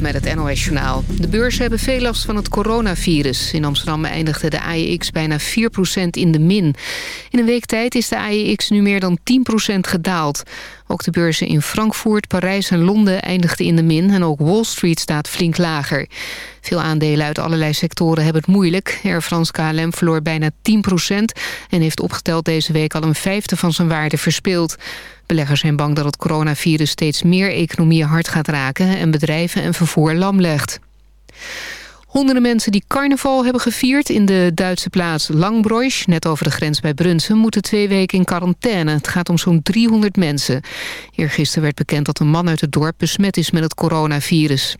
Met het NOS-journaal. De beurzen hebben veel last van het coronavirus. In Amsterdam eindigde de AEX bijna 4% in de min. In een week tijd is de AEX nu meer dan 10% gedaald. Ook de beurzen in Frankfurt, Parijs en Londen eindigden in de min... en ook Wall Street staat flink lager. Veel aandelen uit allerlei sectoren hebben het moeilijk. Air France KLM verloor bijna 10% en heeft opgeteld deze week al een vijfde van zijn waarde verspeeld. Beleggers zijn bang dat het coronavirus steeds meer economieën hard gaat raken... en bedrijven en vervoer lam legt. Honderden mensen die carnaval hebben gevierd in de Duitse plaats Langbroich... net over de grens bij Brunsen, moeten twee weken in quarantaine. Het gaat om zo'n 300 mensen. Eergisteren werd bekend dat een man uit het dorp besmet is met het coronavirus.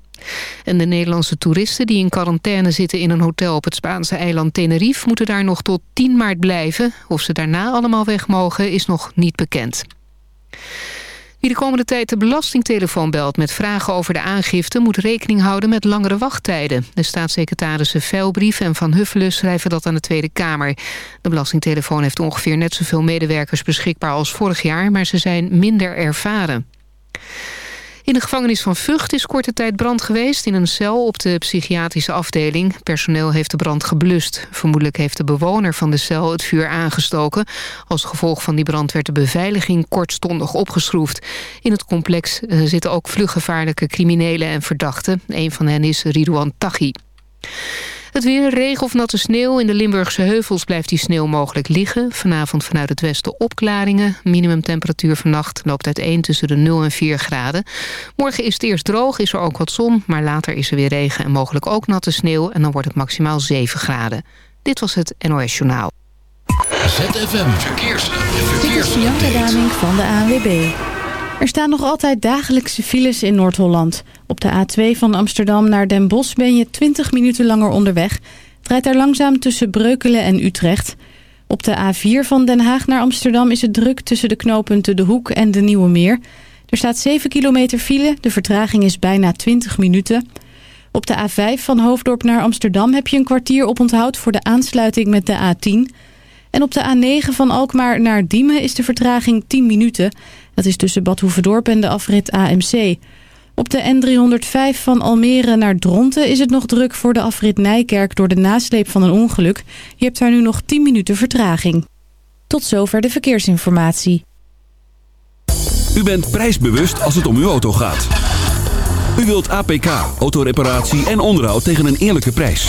En de Nederlandse toeristen die in quarantaine zitten in een hotel op het Spaanse eiland Tenerife... moeten daar nog tot 10 maart blijven. Of ze daarna allemaal weg mogen is nog niet bekend. Wie de komende tijd de belastingtelefoon belt met vragen over de aangifte... moet rekening houden met langere wachttijden. De staatssecretarissen Veilbrief en Van Huffelen schrijven dat aan de Tweede Kamer. De belastingtelefoon heeft ongeveer net zoveel medewerkers beschikbaar als vorig jaar... maar ze zijn minder ervaren. In de gevangenis van Vught is korte tijd brand geweest... in een cel op de psychiatrische afdeling. Personeel heeft de brand geblust. Vermoedelijk heeft de bewoner van de cel het vuur aangestoken. Als gevolg van die brand werd de beveiliging kortstondig opgeschroefd. In het complex eh, zitten ook vluggevaarlijke criminelen en verdachten. Een van hen is Ridouan Taghi. Het weer, regen of natte sneeuw. In de Limburgse heuvels blijft die sneeuw mogelijk liggen. Vanavond vanuit het westen opklaringen. Minimumtemperatuur vannacht loopt uiteen tussen de 0 en 4 graden. Morgen is het eerst droog, is er ook wat zon. Maar later is er weer regen en mogelijk ook natte sneeuw. En dan wordt het maximaal 7 graden. Dit was het NOS Journaal. ZFM Verkeers. Verkeers. Dit is Daming van de ANWB. Er staan nog altijd dagelijkse files in Noord-Holland. Op de A2 van Amsterdam naar Den Bosch ben je 20 minuten langer onderweg. Draait daar langzaam tussen Breukelen en Utrecht. Op de A4 van Den Haag naar Amsterdam is het druk tussen de knooppunten De Hoek en de Nieuwe Meer. Er staat 7 kilometer file, de vertraging is bijna 20 minuten. Op de A5 van Hoofddorp naar Amsterdam heb je een kwartier op onthoud voor de aansluiting met de A10... En op de A9 van Alkmaar naar Diemen is de vertraging 10 minuten. Dat is tussen Bad Hoeverdorp en de afrit AMC. Op de N305 van Almere naar Dronten is het nog druk voor de afrit Nijkerk door de nasleep van een ongeluk. Je hebt daar nu nog 10 minuten vertraging. Tot zover de verkeersinformatie. U bent prijsbewust als het om uw auto gaat. U wilt APK, autoreparatie en onderhoud tegen een eerlijke prijs.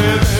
with it.